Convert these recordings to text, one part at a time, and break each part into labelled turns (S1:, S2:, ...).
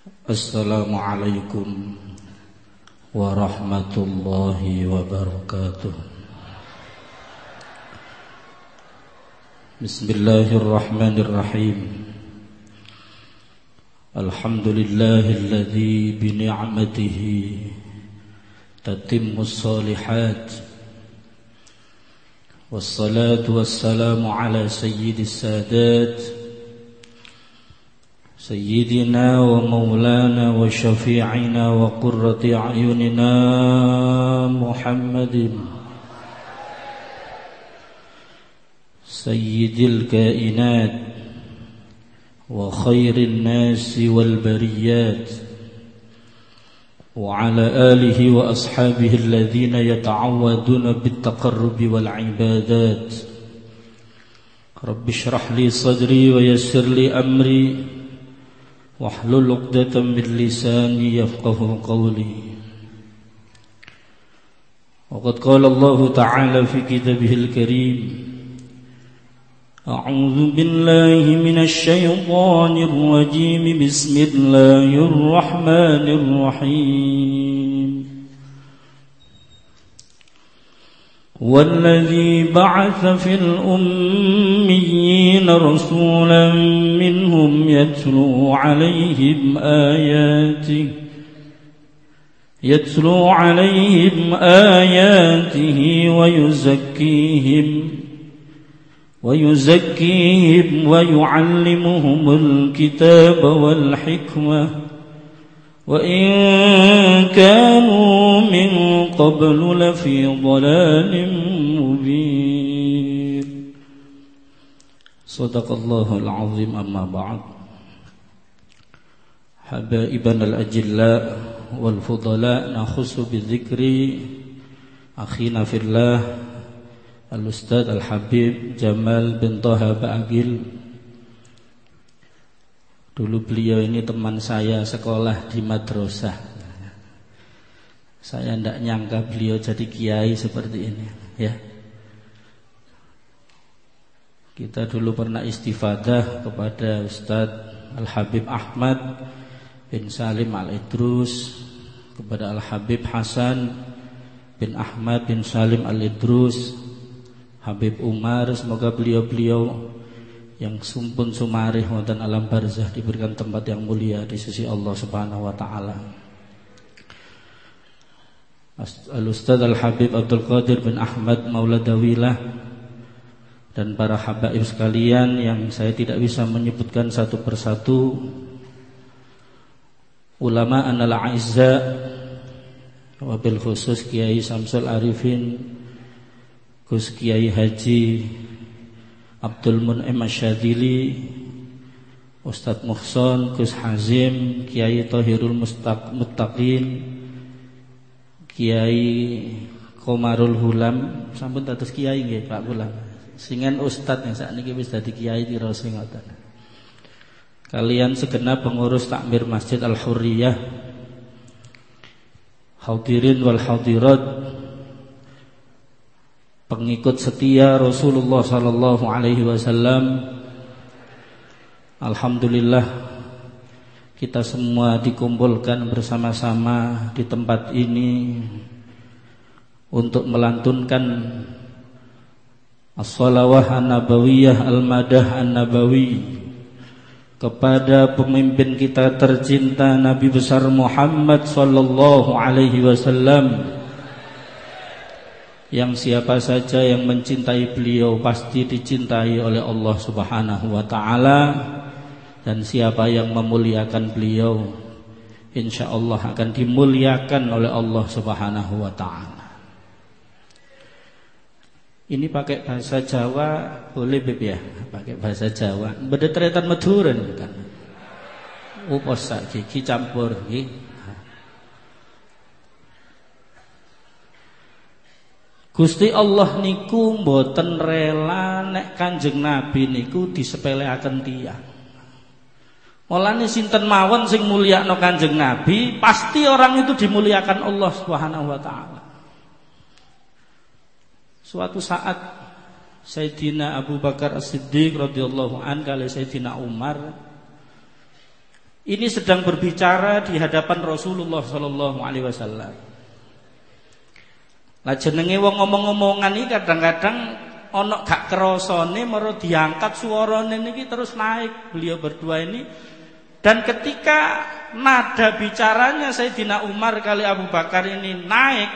S1: Assalamualaikum warahmatullahi wabarakatuh Bismillahirrahmanirrahim Alhamdulillahilladzi bini'matihi tatimmus salihat والصلاة والسلام على سيد السادات سيدنا ومولانا وشفيعنا وقرة أعيننا محمد. سيد الكائنات وخير الناس والبريات وعلى آله وأصحابه الذين يتعودون بالتقرب والعبادات. رب اشرح لي صدري ويسر لي أمري. واحلل عقدة من لساني يفقه قولي. وقد قال الله تعالى في كتابه الكريم أعوذ بالله من الشيطان الرجيم. بسم الله الرحمن الرحيم. والذي بعث في الأميين رسولا منهم يتلو عليهم آياته يتلو عليهم آياته ويزكيهم ويزكيهم ويعلمهم الكتاب والحكمة. وإن كانوا من قبل لفي ضلال مبين. صدق الله العظيم. أما بعد حبائبنا الأجلاء والفضلاء نخص بالذكر أخينا في الله الأستاذ الحبيب جمال بن طه بأجل Dulu beliau ini teman saya sekolah di madrasah. Saya tidak nyangka beliau jadi kiai seperti ini, ya. Kita dulu pernah istifadah kepada Ustadz Al-Habib Ahmad bin Salim Al-Idrus kepada Al-Habib Hasan bin Ahmad bin Salim Al-Idrus Habib Umar semoga beliau-beliau yang sumpun sumarih wonten alam barzah diberikan tempat yang mulia di sisi Allah Subhanahu wa taala. Al Ustaz Al Habib Abdul Qadir bin Ahmad Mauladawilah dan para habaib sekalian yang saya tidak bisa menyebutkan satu persatu ulama anal aizza wabil khusus Kiai Samsul Arifin Gus Kiai Haji Abdul Mun'im Asyadili Ustadz Muhson Gus Hazim Kiai Tohirul Mustaq, Muttaqin Kiai Komarul Hulam. Sampun dados kiai nggih Pak Hulam singen ustadz yang saat ini bisa dadi kiai di sing Kalian segenap pengurus takmir Masjid Al Hurriyah Hadirin wal hadirat pengikut setia Rasulullah sallallahu alaihi wasallam. Alhamdulillah kita semua dikumpulkan bersama-sama di tempat ini untuk melantunkan as-salawah an-nabawiyah al-madah an-nabawi kepada pemimpin kita tercinta Nabi besar Muhammad sallallahu alaihi wasallam yang siapa saja yang mencintai beliau pasti dicintai oleh Allah Subhanahu wa taala dan siapa yang memuliakan beliau insya Allah akan dimuliakan oleh Allah Subhanahu wa taala. Ini pakai bahasa Jawa boleh Beb ya? Pakai bahasa Jawa. Bedetretan Maduren kan. Upos saiki campur nggih. Gusti Allah niku mboten rela nek Kanjeng Nabi niku disepeleaken tiyang. Mulane sinten mawon sing mulyakno Kanjeng Nabi, pasti orang itu dimuliakan Allah Subhanahu wa taala. Suatu saat Sayyidina Abu Bakar As-Siddiq radhiyallahu an kali Sayyidina Umar ini sedang berbicara di hadapan Rasulullah sallallahu alaihi wasallam. Lah jenenge wong ngomong-ngomongan iki kadang-kadang ana gak kerasane maro diangkat suarane niki terus naik beliau berdua ini dan ketika nada bicaranya Sayyidina Umar kali Abu Bakar ini naik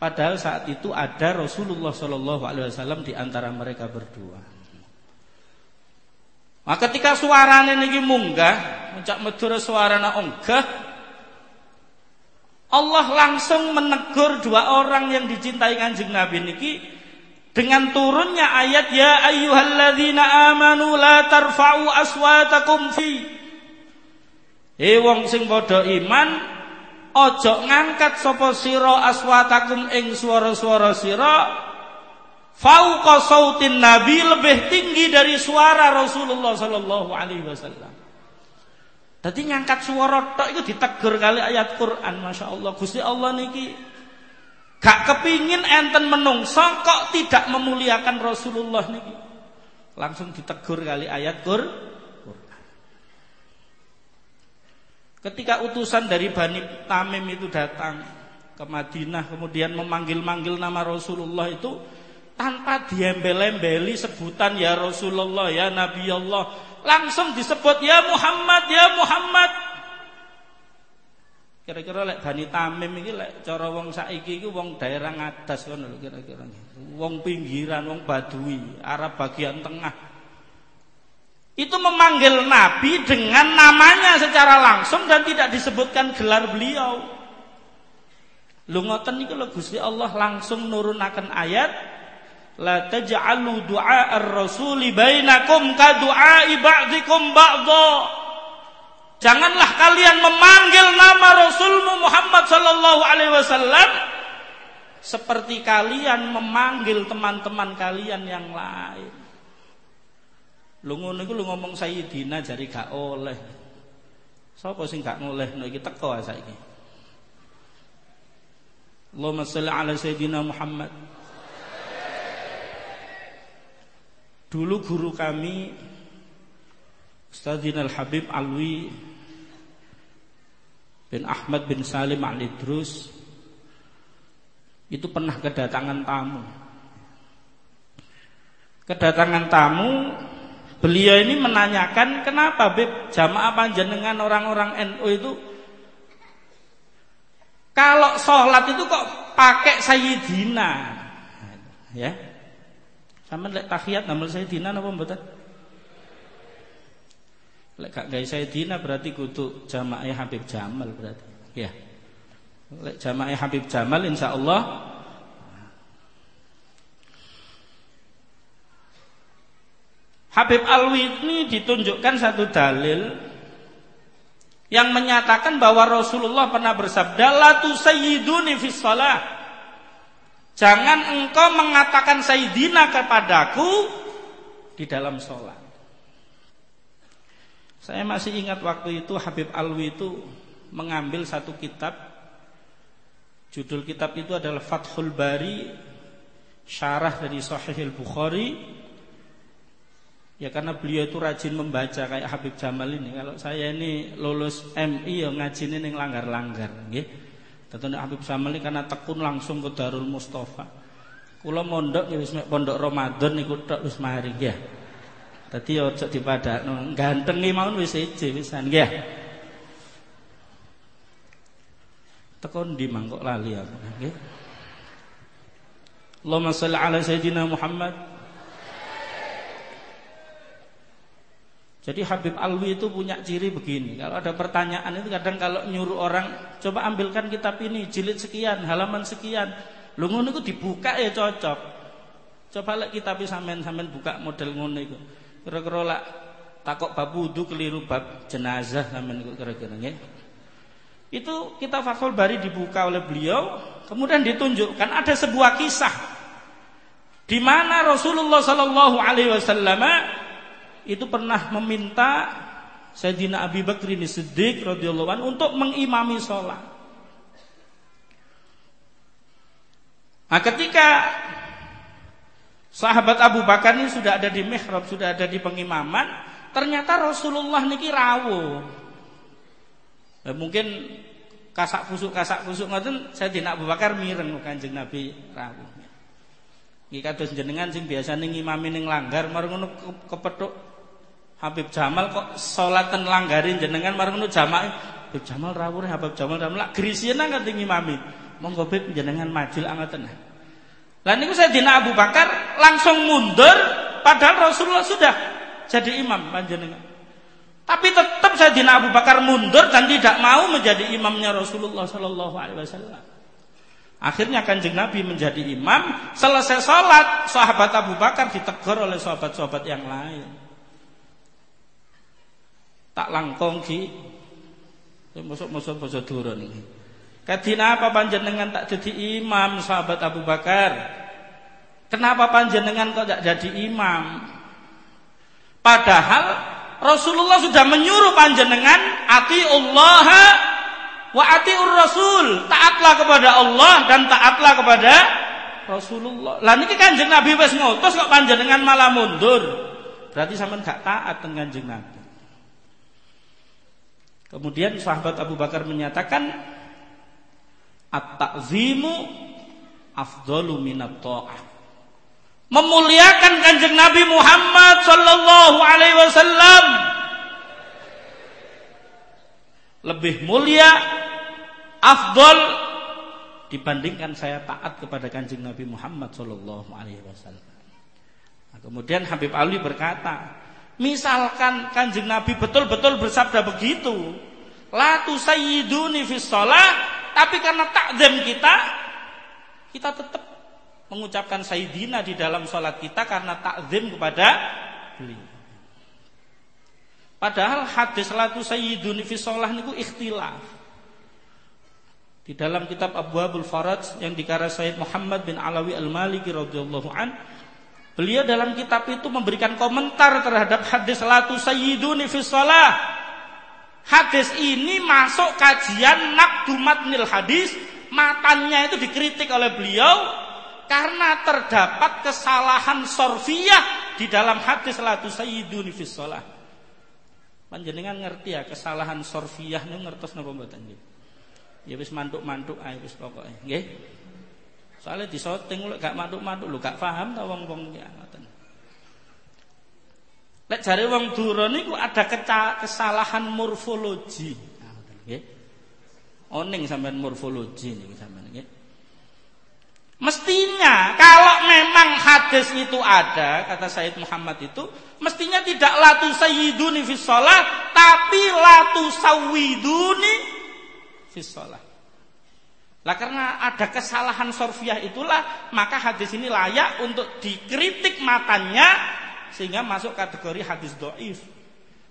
S1: padahal saat itu ada Rasulullah Shallallahu alaihi wasallam di antara mereka berdua. Maka ketika suarane niki munggah, muncak medhur suarana onggah, Allah langsung menegur dua orang yang dicintai Kanjeng Nabi niki dengan turunnya ayat ya ayyuhalladzina amanu la tarfa'u aswatakum fi Eh wong sing padha iman ojo ngangkat sapa sira aswatakum ing swara-swara sira fauqa sautin nabi lebih tinggi dari suara Rasulullah sallallahu alaihi wasallam. Tadi ngangkat suara tok itu ditegur kali ayat Quran Masya Allah Gusti Allah niki Gak kepingin enten menungso kok tidak memuliakan Rasulullah niki. Langsung ditegur kali ayat Quran. Ketika utusan dari Bani Tamim itu datang ke Madinah Kemudian memanggil-manggil nama Rasulullah itu tanpa diembel-embeli sebutan ya Rasulullah ya Nabi Allah langsung disebut ya Muhammad ya Muhammad. Kira-kira lek Bani Tamim iki lek cara wong saiki iki wong daerah ngadas ngono lho kira-kira. Wong pinggiran wong Badui Arab bagian tengah. Itu memanggil Nabi dengan namanya secara langsung dan tidak disebutkan gelar beliau. Lu ngoten niku lho Gusti Allah langsung nurunaken ayat La taj'alu du'a ar-rasuli bainakum ka du'ai ba'dikum ba'dha. Janganlah kalian memanggil nama Rasulmu Muhammad sallallahu alaihi wasallam seperti kalian memanggil teman-teman kalian yang lain. Lu ngono iku lu ngomong Sayyidina jari gak oleh. Sapa sing gak ngolehno iki teko saiki. Allahumma shalli ala Sayyidina Muhammad. Dulu guru kami Ustadzin Al-Habib Alwi bin Ahmad bin Salim Al-Idrus itu pernah kedatangan tamu. Kedatangan tamu, beliau ini menanyakan kenapa Beb jamaah panjenengan orang-orang NU itu kalau sholat itu kok pakai Sayyidina? Ya sama lek tahiyat namel Sayyidina napa mboten? Lek gak gawe Sayyidina berarti kudu jamaah Habib Jamal berarti. Ya. Lek jamaah Habib Jamal insyaallah Habib Alwi ini ditunjukkan satu dalil yang menyatakan bahwa Rasulullah pernah bersabda la tusayyiduni fis shalah Jangan engkau mengatakan Sayyidina kepadaku di dalam sholat. Saya masih ingat waktu itu Habib Alwi itu mengambil satu kitab. Judul kitab itu adalah Fathul Bari Syarah dari Sahih Bukhari Ya karena beliau itu rajin membaca kayak Habib Jamal ini. Kalau saya ini lulus MI ya ngaji ini langgar-langgar, gitu. Datang Habib Samali karena tekun langsung ke Darul Mustafa. Kula mondok ya wis pondok Ramadan niku tok wis mari nggih. Dadi aja dipadakno. Gantengi mawon wis siji wisan nggih. Tekon di mangkok lali aku nggih. Allahumma shalli ala sayyidina Muhammad Jadi Habib Alwi itu punya ciri begini. Kalau ada pertanyaan itu kadang kalau nyuruh orang coba ambilkan kitab ini jilid sekian, halaman sekian. Lu ngono itu dibuka ya cocok. Coba lek kitab sampean buka model ngono itu. Kira-kira lak takok bab wudu keliru bab jenazah sampean itu kira-kira nggih. Itu kita Fathul Bari dibuka oleh beliau, kemudian ditunjukkan ada sebuah kisah di mana Rasulullah sallallahu alaihi wasallam itu pernah meminta Sayyidina Abi Bakr ini Siddiq radhiyallahu anhu untuk mengimami sholat. Nah, ketika sahabat Abu Bakar ini sudah ada di mihrab, sudah ada di pengimaman, ternyata Rasulullah niki rawuh. Eh, mungkin kasak kusuk kasak kusuk ngoten Sayyidina Abu Bakar mireng Kanjeng Nabi rawuh. Iki kados jenengan sing biasane ngimami ning langgar marang ngono kepethuk Habib Jamal kok salatan langgarin jenengan marang ngono jamaah Habib Jamal rawuh Habib Jamal rawuh lak grisien nang ngimami. Monggo Habib jenengan majul angoten. Lah niku Sayyidina Abu Bakar langsung mundur padahal Rasulullah sudah jadi imam panjenengan. Tapi tetap Sayyidina Abu Bakar mundur dan tidak mau menjadi imamnya Rasulullah Sallallahu Alaihi Wasallam. Akhirnya kanjeng Nabi menjadi imam. Selesai sholat, sahabat Abu Bakar ditegur oleh sahabat-sahabat yang lain. Tak langkong ki, masuk-masuk masuk turun ini. Kadina apa panjenengan tak jadi imam sahabat Abu Bakar? Kenapa panjenengan kok tak jadi imam? Padahal Rasulullah sudah menyuruh panjenengan ati Allah wa atiur Rasul. Taatlah kepada Allah dan taatlah kepada Rasulullah. Lah niki Kanjeng Nabi wis ngutus kok panjenengan malah mundur. Berarti sampean gak taat dengan Kanjeng. Kemudian sahabat Abu Bakar menyatakan at-ta'zimu afdalu minat ta'ah memuliakan kanjeng Nabi Muhammad sallallahu alaihi wasallam lebih mulia afdol dibandingkan saya taat kepada kanjeng Nabi Muhammad sallallahu alaihi wasallam. Nah, kemudian Habib Ali berkata, misalkan kanjeng Nabi betul-betul bersabda begitu, la tusayyiduni fi tapi karena takzim kita kita tetap mengucapkan sayyidina di dalam sholat kita karena takzim kepada beliau. Padahal hadis latu sayyidun fi sholah niku ikhtilaf. Di dalam kitab Abu Abul Faraj yang dikarang Sayyid Muhammad bin Alawi Al-Maliki radhiyallahu an, beliau dalam kitab itu memberikan komentar terhadap hadis latu sayyidun fi. Hadis ini masuk kajian nil hadis, matanya itu dikritik oleh beliau karena terdapat kesalahan sorfiyah di dalam hadis latu sayyidun fi. Panjenengan ngerti ya kesalahan sorfiyah niku ngertos napa mboten nggih? Ya wis mantuk-mantuk ae wis pokoke, nggih. Soalnya disoting lho gak mantuk-mantuk lho gak paham ta wong-wong ya ngoten. Lek jare wong dura niku ada kesalahan morfologi. Nah, ngoten nggih. Oning sampean morfologi niku sampean nggih. Mestinya kalau memang hadis itu ada, kata Said Muhammad itu, mestinya tidak latu sayyiduni fi tapi latu sawiduni fi sholat. Lah karena ada kesalahan sorfiah itulah, maka hadis ini layak untuk dikritik matanya sehingga masuk kategori hadis doif.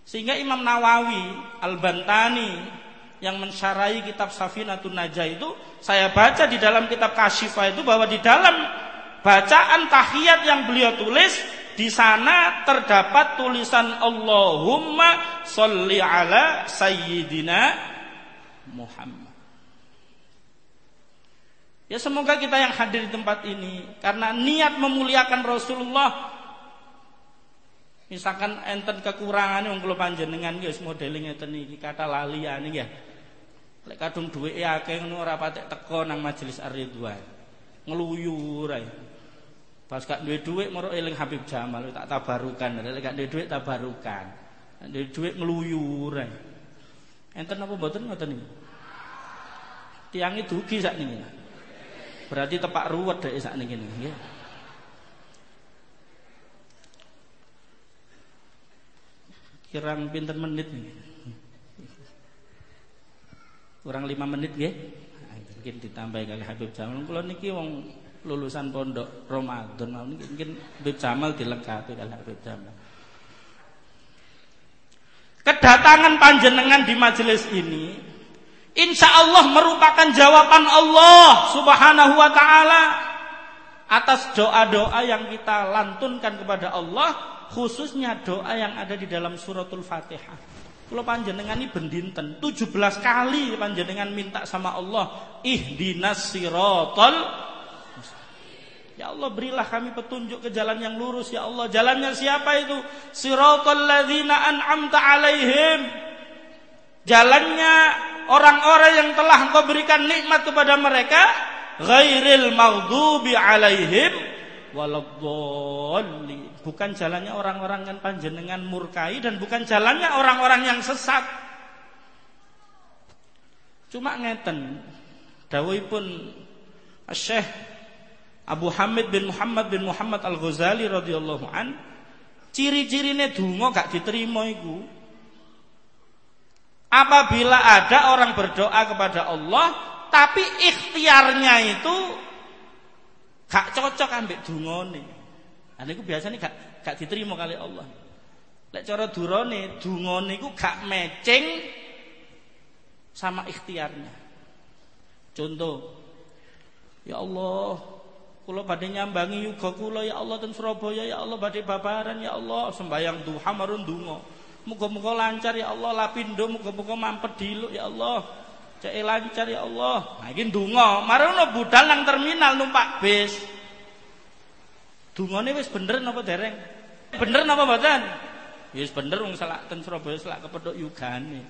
S1: Sehingga Imam Nawawi, Al-Bantani, yang mensyarai kitab Safinatun Najah itu saya baca di dalam kitab Kasyifah itu bahwa di dalam bacaan tahiyat yang beliau tulis di sana terdapat tulisan Allahumma sholli ala sayyidina Muhammad. Ya semoga kita yang hadir di tempat ini karena niat memuliakan Rasulullah Misalkan enten kekurangan yang kalau panjenengan guys modeling ngeten iki kata lali ya ya. Lek kadung duweke akeh ngono ora patek teko nang majelis Ar-Ridwan. Ngluyur ae. Pas gak duwe dhuwit moro eling Habib Jamal tak tabarukan. Lek gak duwe dhuwit tabarukan. Nek duwe dhuwit ngluyur ae. Enten apa mboten ngoten niku? Tiange dugi sakniki. Berarti tepak ruwet dek sakniki nggih. Kirang pinten menit nih kurang lima menit nggih mungkin ditambah kali Habib Jamal. Kula niki wong lulusan pondok Ramadan. Mungkin Habib Jamal dilengkapi kali Habib Jamal. Kedatangan panjenengan di majelis ini insya Allah merupakan jawaban Allah subhanahu wa ta'ala atas doa-doa yang kita lantunkan kepada Allah khususnya doa yang ada di dalam suratul fatihah. Kalau panjenengan ini bendinten 17 kali panjenengan minta sama Allah ihdinas sirotol Ya Allah berilah kami petunjuk ke jalan yang lurus ya Allah. Jalannya siapa itu? Sirotol ladhina an'amta alaihim. Jalannya orang-orang yang telah engkau berikan nikmat kepada mereka ghairil maghdubi alaihim waladdallin. Bukan jalannya orang-orang yang panjenengan murkai dan bukan jalannya orang-orang yang sesat. Cuma ngeten dawuhipun Syekh Abu Hamid bin Muhammad bin Muhammad Al-Ghazali radhiyallahu an ciri-cirine donga gak diterima iku apabila ada orang berdoa kepada Allah tapi ikhtiarnya itu gak cocok ambek dungane. Nah niku biasanya gak gak diterima kali Allah. Lek cara durane dungane iku gak matching sama ikhtiarnya. Contoh, ya Allah, kula badhe nyambangi yuga kula ya Allah ten Surabaya ya Allah badhe babaran ya Allah sembayang duha marun donga. Muga-muga lancar ya Allah lapindo muga-muga mampet diluk ya Allah. Cek lancar ya Allah. Nah iki ndonga, marono budal nang terminal numpak bis. Dungane wis bener napa dereng? Bener napa mboten? Wis bener wong selak ten Surabaya selak kepethuk yugane.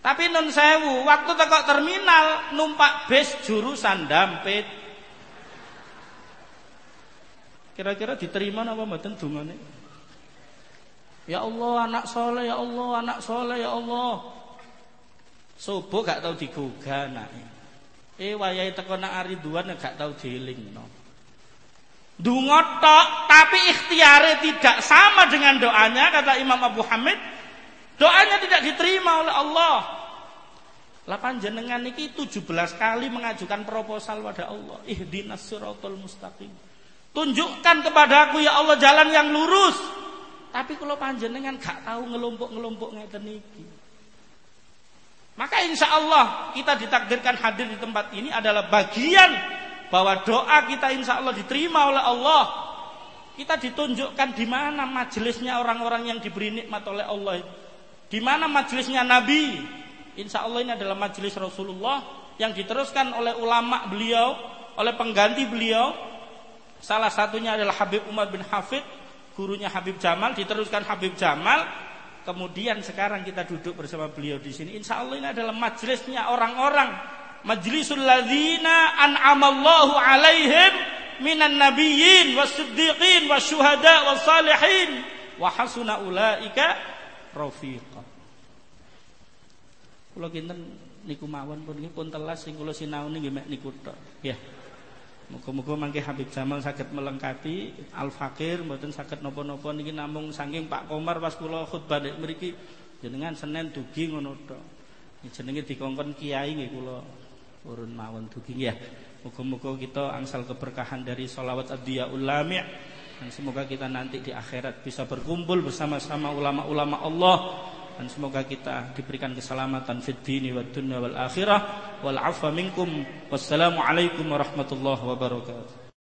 S1: Tapi non sewu, waktu tekok terminal numpak bis jurusan Dampit. Kira-kira diterima napa mboten dungane? Ya Allah anak soleh, ya Allah anak soleh, ya Allah. Subuh gak tau digugah anake. Eh wayahe teko nang Ariduan gak tau dielingno. Dungo tok tapi ikhtiare tidak sama dengan doanya kata Imam Abu Hamid. Doanya tidak diterima oleh Allah. Lah panjenengan iki 17 kali mengajukan proposal pada Allah. Ihdinas siratal mustaqim. Tunjukkan kepada aku ya Allah jalan yang lurus. Tapi kalau panjenengan gak tahu ngelompok-ngelompok ngeten iki. Maka insya Allah kita ditakdirkan hadir di tempat ini adalah bagian bahwa doa kita insya Allah diterima oleh Allah. Kita ditunjukkan di mana majelisnya orang-orang yang diberi nikmat oleh Allah. Di mana majelisnya Nabi. Insya Allah ini adalah majelis Rasulullah yang diteruskan oleh ulama beliau, oleh pengganti beliau. Salah satunya adalah Habib Umar bin Hafid, gurunya Habib Jamal, diteruskan Habib Jamal, Kemudian sekarang kita duduk bersama beliau di sini. Insya Allah ini adalah majelisnya orang-orang. Majlisul ladzina an'amallahu alaihim minan nabiyyin wasiddiqin wasyuhada wassalihin wa hasuna ulaika rafiqa. Kula kinten niku mawon pun niki pun telas sing kula sinaoni nggih mek niku tok. Ya. Muga-muga mangke Habib Jamal sakit melengkapi Al Fakir mboten sakit nopo-nopo niki namung saking Pak Komar pas kula khutbah nek mriki jenengan Senin dugi ngono tok. Jenenge dikongkon kiai nggih kula urun mawon dugi ya. Muga-muga kita angsal keberkahan dari sholawat ad-diyaul lami' dan semoga kita nanti di akhirat bisa berkumpul bersama-sama ulama-ulama Allah dan semoga kita diberikan keselamatan fid dini wad dunya wal akhirah. Wal afwa minkum. Wassalamu warahmatullahi wabarakatuh